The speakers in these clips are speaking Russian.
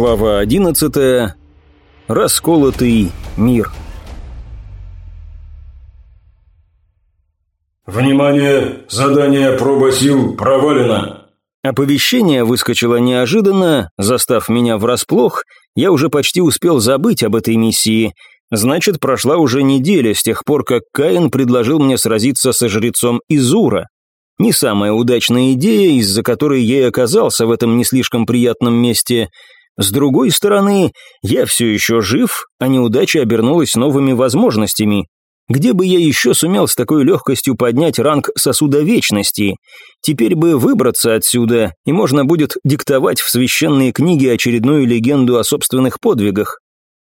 Глава 11. Расколотый мир. Внимание! Задание проба сил провалено. Оповещение выскочило неожиданно, застав меня врасплох. Я уже почти успел забыть об этой миссии. Значит, прошла уже неделя с тех пор, как Каин предложил мне сразиться со жрецом Изура. Не самая удачная идея, из-за которой я и оказался в этом не слишком приятном месте – с другой стороны, я все еще жив, а неудача обернулась новыми возможностями. Где бы я еще сумел с такой легкостью поднять ранг сосуда вечности? Теперь бы выбраться отсюда, и можно будет диктовать в священные книги очередную легенду о собственных подвигах.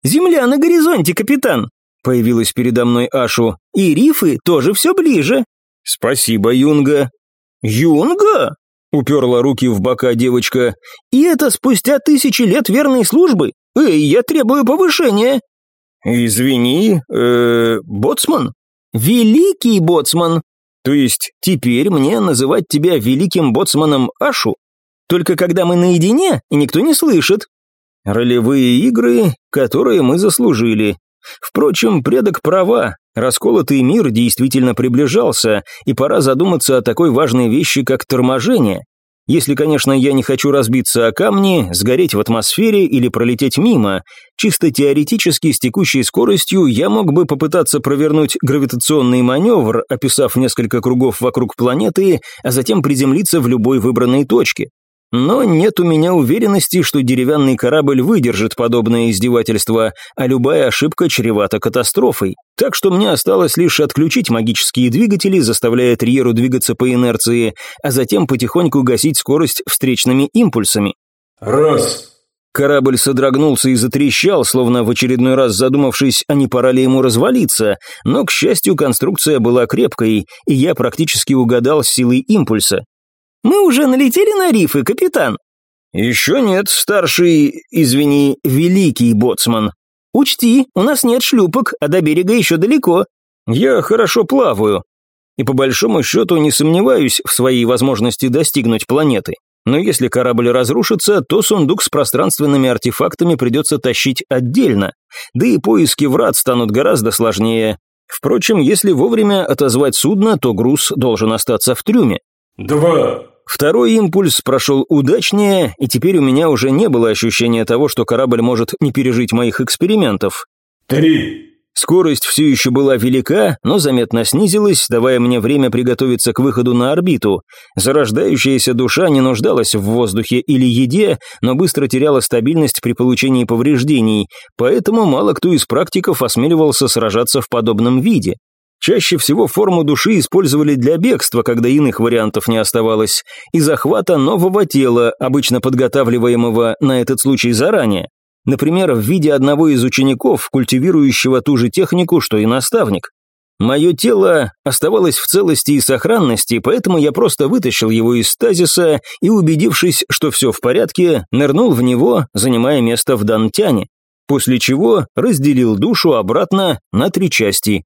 «Земля на горизонте, капитан!» Появилась передо мной Ашу. «И рифы тоже все ближе!» «Спасибо, Юнга!» «Юнга?» Уперла руки в бока девочка. «И это спустя тысячи лет верной службы? Эй, я требую повышения!» «Извини, э, боцман?» «Великий боцман!» «То есть теперь мне называть тебя великим боцманом Ашу? Только когда мы наедине, и никто не слышит?» «Ролевые игры, которые мы заслужили. Впрочем, предок права, Расколотый мир действительно приближался, и пора задуматься о такой важной вещи, как торможение. Если, конечно, я не хочу разбиться о камни, сгореть в атмосфере или пролететь мимо. Чисто теоретически с текущей скоростью я мог бы попытаться провернуть гравитационный маневр, описав несколько кругов вокруг планеты, а затем приземлиться в любой выбранной точке. Но нет у меня уверенности, что деревянный корабль выдержит подобное издевательство, а любая ошибка чревата катастрофой. Так что мне осталось лишь отключить магические двигатели, заставляя Триеру двигаться по инерции, а затем потихоньку гасить скорость встречными импульсами. «Раз!» Корабль содрогнулся и затрещал, словно в очередной раз задумавшись, а не пора ли ему развалиться, но, к счастью, конструкция была крепкой, и я практически угадал силой импульса. Мы уже налетели на рифы, капитан?» «Еще нет, старший, извини, великий боцман». «Учти, у нас нет шлюпок, а до берега еще далеко». «Я хорошо плаваю, и по большому счету не сомневаюсь в своей возможности достигнуть планеты. Но если корабль разрушится, то сундук с пространственными артефактами придется тащить отдельно, да и поиски врат станут гораздо сложнее. Впрочем, если вовремя отозвать судно, то груз должен остаться в трюме. «Два!» Второй импульс прошел удачнее, и теперь у меня уже не было ощущения того, что корабль может не пережить моих экспериментов. «Три!» Скорость все еще была велика, но заметно снизилась, давая мне время приготовиться к выходу на орбиту. Зарождающаяся душа не нуждалась в воздухе или еде, но быстро теряла стабильность при получении повреждений, поэтому мало кто из практиков осмеливался сражаться в подобном виде. Чаще всего форму души использовали для бегства, когда иных вариантов не оставалось, и захвата нового тела, обычно подготавливаемого на этот случай заранее. Например, в виде одного из учеников, культивирующего ту же технику, что и наставник. Мое тело оставалось в целости и сохранности, поэтому я просто вытащил его из стазиса и, убедившись, что все в порядке, нырнул в него, занимая место в Дантяне, после чего разделил душу обратно на три части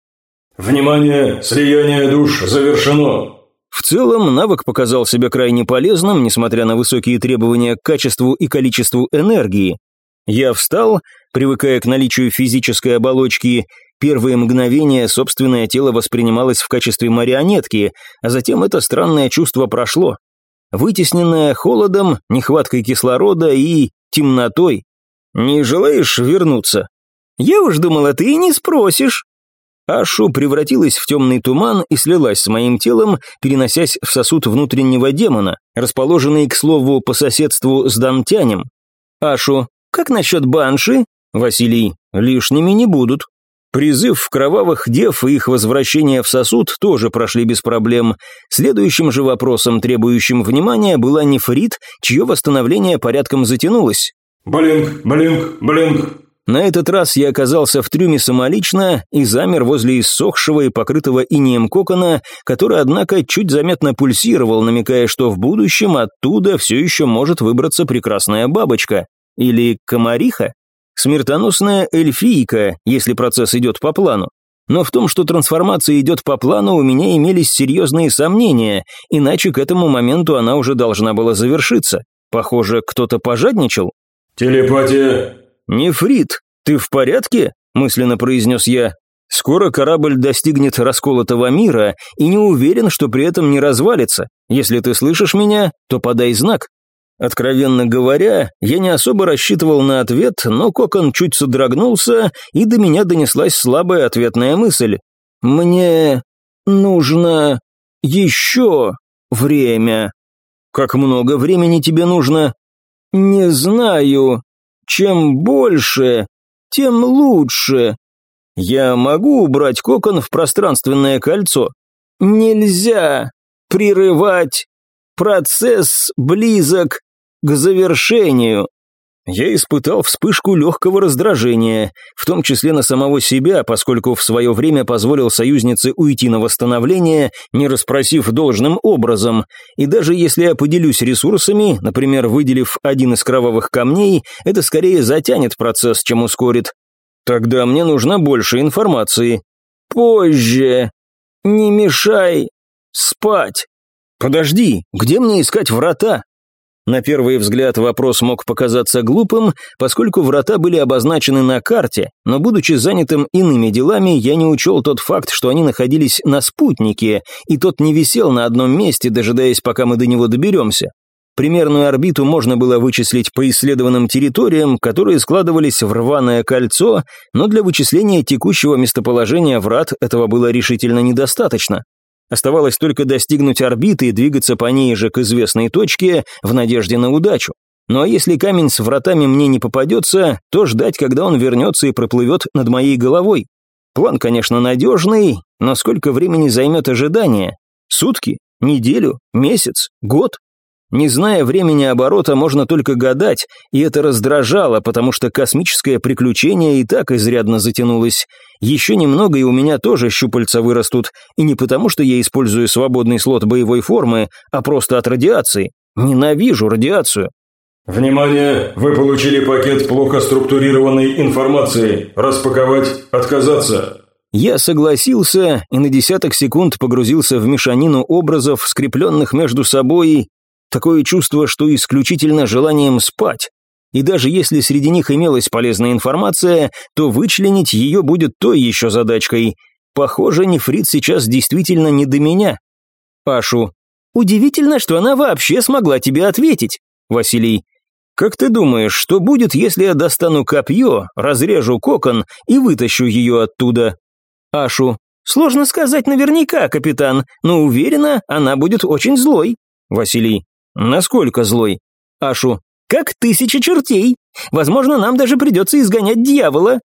«Внимание! Слияние душ завершено!» В целом, навык показал себя крайне полезным, несмотря на высокие требования к качеству и количеству энергии. Я встал, привыкая к наличию физической оболочки, первые мгновения собственное тело воспринималось в качестве марионетки, а затем это странное чувство прошло. Вытесненное холодом, нехваткой кислорода и темнотой. «Не желаешь вернуться?» «Я уж думала, ты и не спросишь», Ашу превратилась в темный туман и слилась с моим телом, переносясь в сосуд внутреннего демона, расположенный, к слову, по соседству с Дантянем. Ашу, как насчет банши? Василий, лишними не будут. Призыв в кровавых дев и их возвращение в сосуд тоже прошли без проблем. Следующим же вопросом, требующим внимания, была нефрит, чье восстановление порядком затянулось. «Блинк, блинк, блинк», на этот раз я оказался в трюме самолично и замер возле иссохшего и покрытого инеем кокона, который, однако, чуть заметно пульсировал, намекая, что в будущем оттуда все еще может выбраться прекрасная бабочка. Или комариха. Смертоносная эльфийка, если процесс идет по плану. Но в том, что трансформация идет по плану, у меня имелись серьезные сомнения, иначе к этому моменту она уже должна была завершиться. Похоже, кто-то пожадничал. Телепатия. «Нефрит, ты в порядке?» – мысленно произнес я. «Скоро корабль достигнет расколотого мира и не уверен, что при этом не развалится. Если ты слышишь меня, то подай знак». Откровенно говоря, я не особо рассчитывал на ответ, но кокон чуть содрогнулся, и до меня донеслась слабая ответная мысль. «Мне нужно еще время». «Как много времени тебе нужно?» «Не знаю. Чем больше, тем лучше. Я могу убрать кокон в пространственное кольцо? Нельзя прерывать. Процесс близок к завершению. Я испытал вспышку легкого раздражения, в том числе на самого себя, поскольку в свое время позволил союзнице уйти на восстановление, не расспросив должным образом, и даже если я поделюсь ресурсами, например, выделив один из кровавых камней, это скорее затянет процесс, чем ускорит. Тогда мне нужна больше информации. Позже. Не мешай спать. Подожди, где мне искать врата? На первый взгляд вопрос мог показаться глупым, поскольку врата были обозначены на карте, но будучи занятым иными делами, я не учел тот факт, что они находились на спутнике, и тот не висел на одном месте, дожидаясь, пока мы до него доберемся. Примерную орбиту можно было вычислить по исследованным территориям, которые складывались в рваное кольцо, но для вычисления текущего местоположения врат этого было решительно недостаточно. Оставалось только достигнуть орбиты и двигаться по ней же к известной точке в надежде на удачу. Ну а если камень с вратами мне не попадется, то ждать, когда он вернется и проплывет над моей головой. План, конечно, надежный, но сколько времени займет ожидание? Сутки? Неделю? Месяц? Год? Не зная времени оборота, можно только гадать, и это раздражало, потому что космическое приключение и так изрядно затянулось. Еще немного, и у меня тоже щупальца вырастут, и не потому, что я использую свободный слот боевой формы, а просто от радиации. Ненавижу радиацию. Внимание! Вы получили пакет плохо структурированной информации. Распаковать, отказаться. Я согласился и на десяток секунд погрузился в мешанину образов, скрепленных между собой Такое чувство, что исключительно желанием спать. И даже если среди них имелась полезная информация, то вычленить ее будет той еще задачкой. Похоже, нефрит сейчас действительно не до меня. Пашу. Удивительно, что она вообще смогла тебе ответить. Василий. Как ты думаешь, что будет, если я достану копье, разрежу кокон и вытащу ее оттуда? Ашу. Сложно сказать наверняка, капитан, но уверена, она будет очень злой. Василий. «Насколько злой?» «Ашу, как тысяча чертей. Возможно, нам даже придется изгонять дьявола».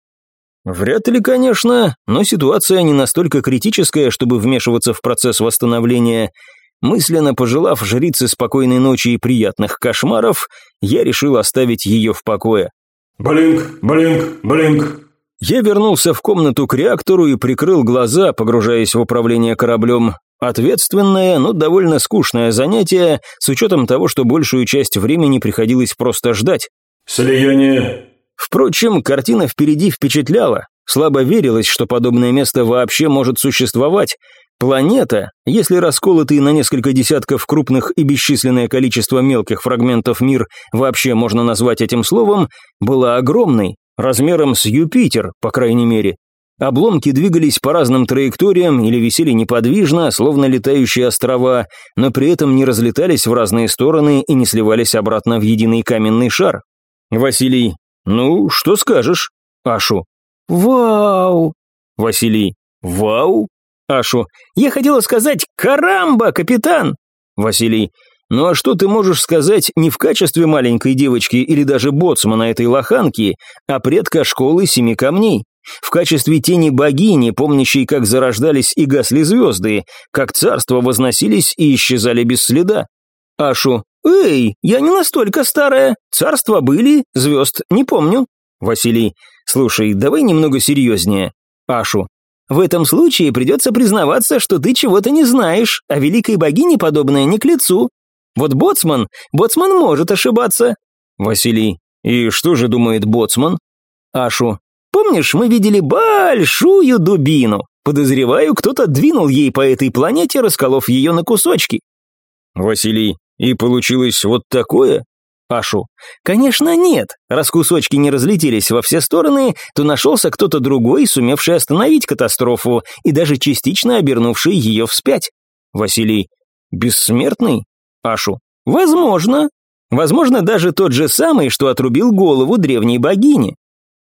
Вряд ли, конечно, но ситуация не настолько критическая, чтобы вмешиваться в процесс восстановления. Мысленно пожелав жрице спокойной ночи и приятных кошмаров, я решил оставить ее в покое. «Блинк, блинк, блинк». Я вернулся в комнату к реактору и прикрыл глаза, погружаясь в управление кораблем. Ответственное, но довольно скучное занятие, с учетом того, что большую часть времени приходилось просто ждать. «Слияние». Впрочем, картина впереди впечатляла. Слабо верилось, что подобное место вообще может существовать. Планета, если расколотый на несколько десятков крупных и бесчисленное количество мелких фрагментов мир вообще можно назвать этим словом, была огромной, размером с Юпитер, по крайней мере. Обломки двигались по разным траекториям или висели неподвижно, словно летающие острова, но при этом не разлетались в разные стороны и не сливались обратно в единый каменный шар. Василий, ну, что скажешь? Ашу. Вау! Василий. Вау! Ашу. Я хотела сказать «Карамба, капитан!» Василий. Ну а что ты можешь сказать не в качестве маленькой девочки или даже боцмана этой лоханки, а предка школы семи камней? В качестве тени богини, помнящей, как зарождались и гасли звезды, как царства возносились и исчезали без следа. Ашу, «Эй, я не настолько старая, царства были, звезд не помню». Василий, «Слушай, давай немного серьезнее». Ашу, «В этом случае придется признаваться, что ты чего-то не знаешь, а великой богине подобное не к лицу. Вот боцман, боцман может ошибаться». Василий, «И что же думает боцман?» Ашу, Помнишь, мы видели большую дубину? Подозреваю, кто-то двинул ей по этой планете, расколов ее на кусочки. Василий, и получилось вот такое? Ашу. «Конечно нет. Раз кусочки не разлетелись во все стороны, то нашелся кто-то другой, сумевший остановить катастрофу и даже частично обернувший ее вспять». Василий. «Бессмертный?» Ашу. «Возможно. Возможно, даже тот же самый, что отрубил голову древней богини».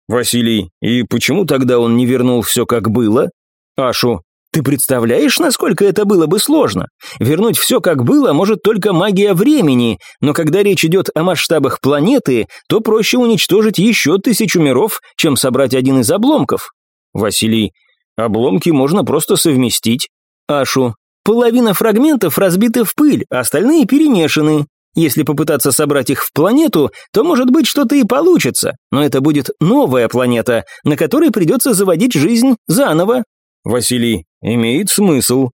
Василий. «И почему тогда он не вернул все как было?» Ашу. Ты представляешь, насколько это было бы сложно? Вернуть все как было может только магия времени, но когда речь идет о масштабах планеты, то проще уничтожить еще тысячу миров, чем собрать один из обломков. Василий, обломки можно просто совместить. Ашу, половина фрагментов разбиты в пыль, а остальные перемешаны. Если попытаться собрать их в планету, то, может быть, что-то и получится, но это будет новая планета, на которой придется заводить жизнь заново. Василий, имеет смысл.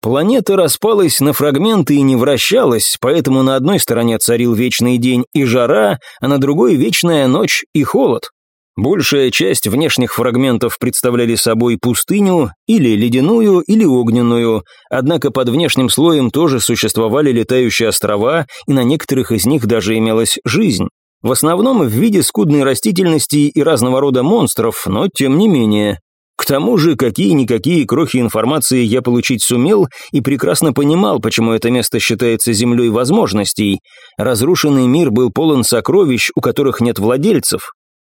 Планета распалась на фрагменты и не вращалась, поэтому на одной стороне царил вечный день и жара, а на другой вечная ночь и холод. Большая часть внешних фрагментов представляли собой пустыню, или ледяную, или огненную, однако под внешним слоем тоже существовали летающие острова, и на некоторых из них даже имелась жизнь. В основном в виде скудной растительности и разного рода монстров, но тем не менее. К тому же, какие-никакие крохи информации я получить сумел и прекрасно понимал, почему это место считается землей возможностей. Разрушенный мир был полон сокровищ, у которых нет владельцев.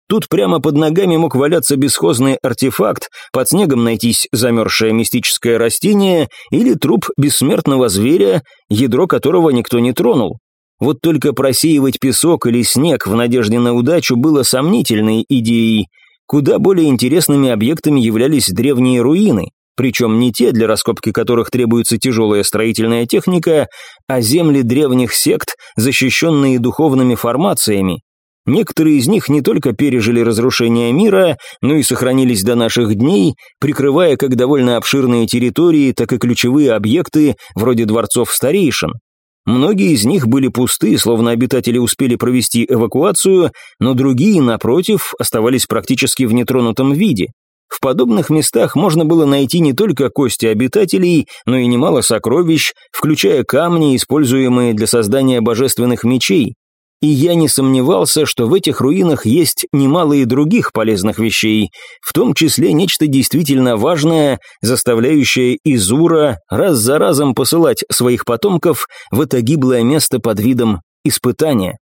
Тут прямо под ногами мог валяться бесхозный артефакт, под снегом найтись замерзшее мистическое растение или труп бессмертного зверя, ядро которого никто не тронул. Вот только просеивать песок или снег в надежде на удачу было сомнительной идеей – Куда более интересными объектами являлись древние руины, причем не те, для раскопки которых требуется тяжелая строительная техника, а земли древних сект, защищенные духовными формациями. Некоторые из них не только пережили разрушение мира, но и сохранились до наших дней, прикрывая как довольно обширные территории, так и ключевые объекты, вроде дворцов старейшин. Многие из них были пусты, словно обитатели успели провести эвакуацию, но другие, напротив, оставались практически в нетронутом виде. В подобных местах можно было найти не только кости обитателей, но и немало сокровищ, включая камни, используемые для создания божественных мечей и я не сомневался, что в этих руинах есть немало и других полезных вещей, в том числе нечто действительно важное, заставляющее Изура раз за разом посылать своих потомков в это гиблое место под видом испытания.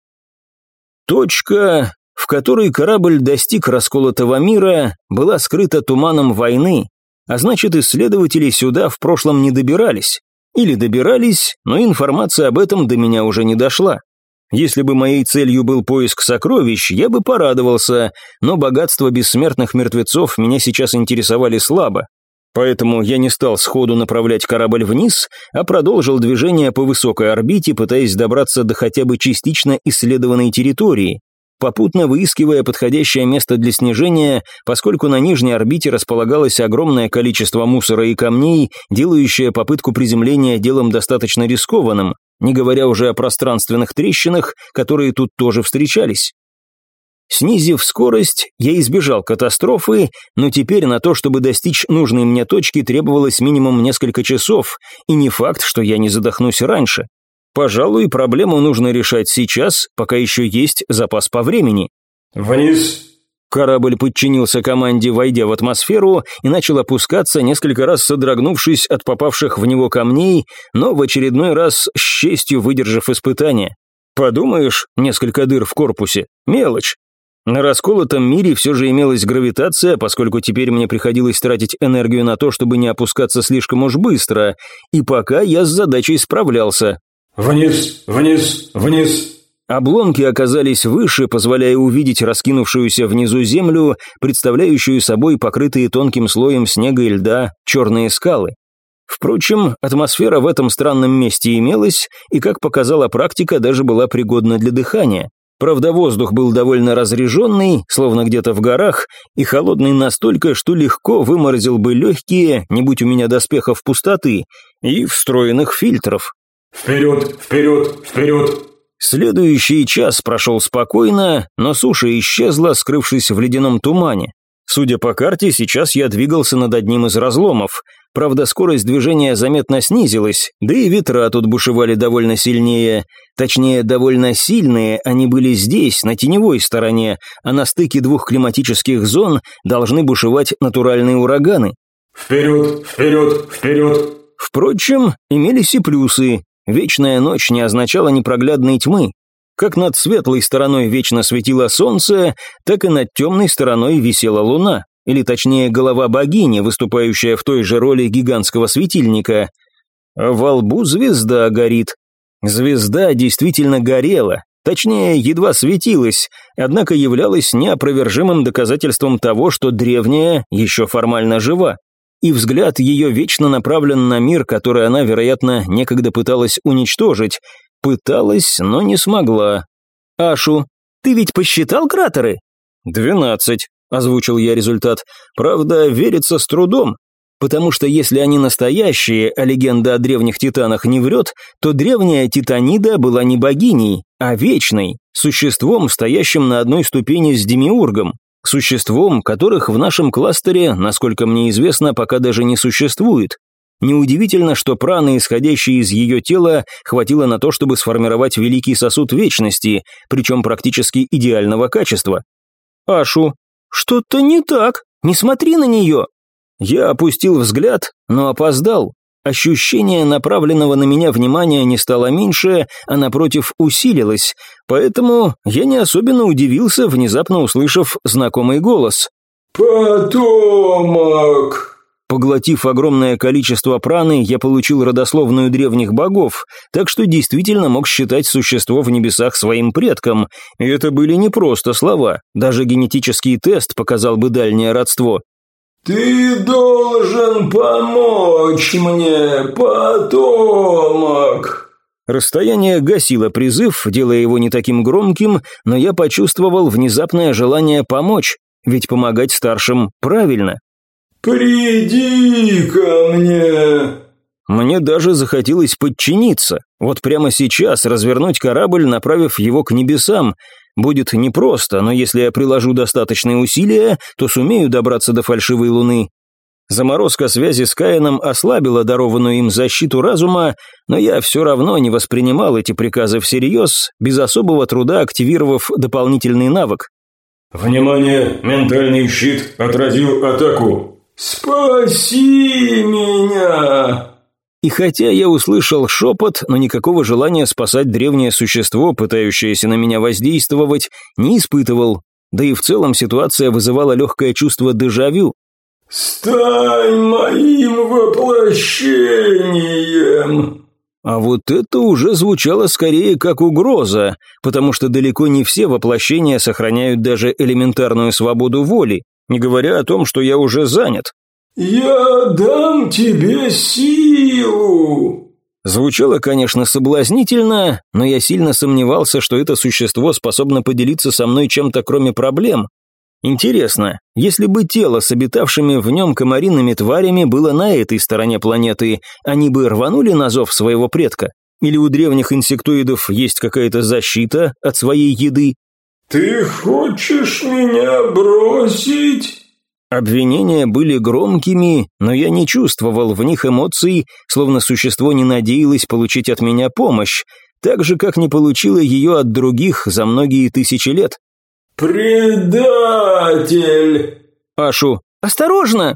Точка, в которой корабль достиг расколотого мира, была скрыта туманом войны, а значит, исследователи сюда в прошлом не добирались. Или добирались, но информация об этом до меня уже не дошла. Если бы моей целью был поиск сокровищ, я бы порадовался, но богатство бессмертных мертвецов меня сейчас интересовали слабо. Поэтому я не стал сходу направлять корабль вниз, а продолжил движение по высокой орбите, пытаясь добраться до хотя бы частично исследованной территории, попутно выискивая подходящее место для снижения, поскольку на нижней орбите располагалось огромное количество мусора и камней, делающее попытку приземления делом достаточно рискованным не говоря уже о пространственных трещинах, которые тут тоже встречались. Снизив скорость, я избежал катастрофы, но теперь на то, чтобы достичь нужной мне точки, требовалось минимум несколько часов, и не факт, что я не задохнусь раньше. Пожалуй, проблему нужно решать сейчас, пока еще есть запас по времени. «Вниз!» Корабль подчинился команде, войдя в атмосферу, и начал опускаться, несколько раз содрогнувшись от попавших в него камней, но в очередной раз с честью выдержав испытание. Подумаешь, несколько дыр в корпусе. Мелочь. На расколотом мире все же имелась гравитация, поскольку теперь мне приходилось тратить энергию на то, чтобы не опускаться слишком уж быстро, и пока я с задачей справлялся. «Вниз, вниз, вниз!» Обломки оказались выше, позволяя увидеть раскинувшуюся внизу землю, представляющую собой покрытые тонким слоем снега и льда черные скалы. Впрочем, атмосфера в этом странном месте имелась, и, как показала практика, даже была пригодна для дыхания. Правда, воздух был довольно разреженный, словно где-то в горах, и холодный настолько, что легко выморозил бы легкие, не будь у меня доспехов пустоты, и встроенных фильтров. «Вперед, вперед, вперед!» Следующий час прошел спокойно, но суша исчезла, скрывшись в ледяном тумане. Судя по карте, сейчас я двигался над одним из разломов. Правда, скорость движения заметно снизилась, да и ветра тут бушевали довольно сильнее. Точнее, довольно сильные они были здесь, на теневой стороне, а на стыке двух климатических зон должны бушевать натуральные ураганы. Вперед, вперед, вперед! Впрочем, имелись и плюсы. Вечная ночь не означала непроглядной тьмы. Как над светлой стороной вечно светило солнце, так и над темной стороной висела луна, или точнее голова богини, выступающая в той же роли гигантского светильника. А во лбу звезда горит. Звезда действительно горела, точнее, едва светилась, однако являлась неопровержимым доказательством того, что древняя еще формально жива. И взгляд ее вечно направлен на мир, который она, вероятно, некогда пыталась уничтожить, Пыталась, но не смогла. «Ашу, ты ведь посчитал кратеры?» «Двенадцать», — озвучил я результат. «Правда, верится с трудом, потому что если они настоящие, а легенда о древних титанах не врет, то древняя Титанида была не богиней, а вечной, существом, стоящим на одной ступени с Демиургом, существом, которых в нашем кластере, насколько мне известно, пока даже не существует. Неудивительно, что праны, исходящие из ее тела, хватило на то, чтобы сформировать великий сосуд вечности, причем практически идеального качества. «Ашу, что-то не так, не смотри на нее!» Я опустил взгляд, но опоздал. Ощущение направленного на меня внимания не стало меньше, а напротив усилилось, поэтому я не особенно удивился, внезапно услышав знакомый голос. «Потомок!» Поглотив огромное количество праны, я получил родословную древних богов, так что действительно мог считать существо в небесах своим предком. И это были не просто слова, даже генетический тест показал бы дальнее родство. «Ты должен помочь мне, потомок!» Расстояние гасило призыв, делая его не таким громким, но я почувствовал внезапное желание помочь, ведь помогать старшим правильно. «Приди ко мне!» Мне даже захотелось подчиниться. Вот прямо сейчас развернуть корабль, направив его к небесам. Будет непросто, но если я приложу достаточные усилия, то сумею добраться до фальшивой луны. Заморозка связи с Каином ослабила дарованную им защиту разума, но я все равно не воспринимал эти приказы всерьез, без особого труда активировав дополнительный навык. «Внимание! Ментальный щит отразил атаку!» «Спаси меня!» И хотя я услышал шепот, но никакого желания спасать древнее существо, пытающееся на меня воздействовать, не испытывал. Да и в целом ситуация вызывала легкое чувство дежавю. «Стань моим воплощением!» А вот это уже звучало скорее как угроза, потому что далеко не все воплощения сохраняют даже элементарную свободу воли, не говоря о том, что я уже занят. «Я дам тебе силу!» Звучало, конечно, соблазнительно, но я сильно сомневался, что это существо способно поделиться со мной чем-то кроме проблем. Интересно, если бы тело с обитавшими в нем комариными тварями было на этой стороне планеты, они бы рванули на зов своего предка? Или у древних инсектоидов есть какая-то защита от своей еды? «Ты хочешь меня бросить?» Обвинения были громкими, но я не чувствовал в них эмоций, словно существо не надеялось получить от меня помощь, так же, как не получило ее от других за многие тысячи лет. «Предатель!» Ашу, «Осторожно!»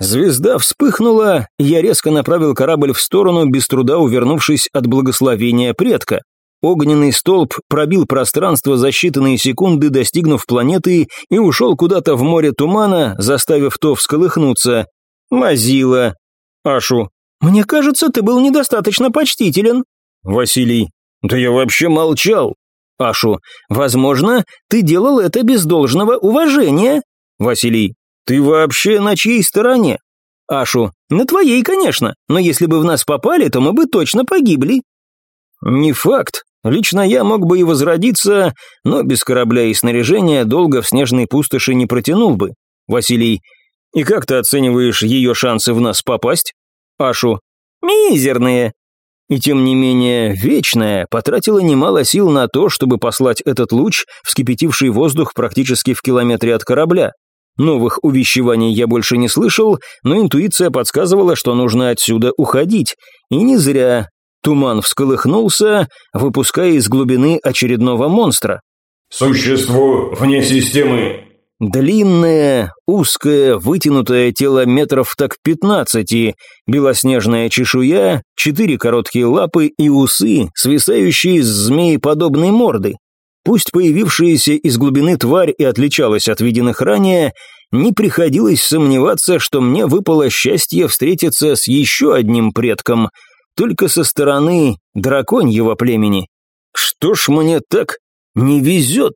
Звезда вспыхнула, я резко направил корабль в сторону, без труда увернувшись от благословения предка. Огненный столб пробил пространство за считанные секунды, достигнув планеты, и ушел куда-то в море тумана, заставив то всколыхнуться. Мазила. Ашу. «Мне кажется, ты был недостаточно почтителен». Василий. «Да я вообще молчал». Ашу. «Возможно, ты делал это без должного уважения». Василий. «Ты вообще на чьей стороне?» Ашу. «На твоей, конечно, но если бы в нас попали, то мы бы точно погибли». «Не факт. Лично я мог бы и возродиться, но без корабля и снаряжения долго в снежной пустоши не протянул бы. Василий, и как ты оцениваешь ее шансы в нас попасть? Ашу, мизерные. И тем не менее, Вечная потратила немало сил на то, чтобы послать этот луч, вскипятивший воздух практически в километре от корабля. Новых увещеваний я больше не слышал, но интуиция подсказывала, что нужно отсюда уходить. И не зря. Туман всколыхнулся, выпуская из глубины очередного монстра. «Существо вне системы!» Длинное, узкое, вытянутое тело метров так пятнадцати, белоснежная чешуя, четыре короткие лапы и усы, свисающие с змееподобной морды. Пусть появившаяся из глубины тварь и отличалась от виденных ранее, не приходилось сомневаться, что мне выпало счастье встретиться с еще одним предком, только со стороны драконьего племени. Что ж мне так не везет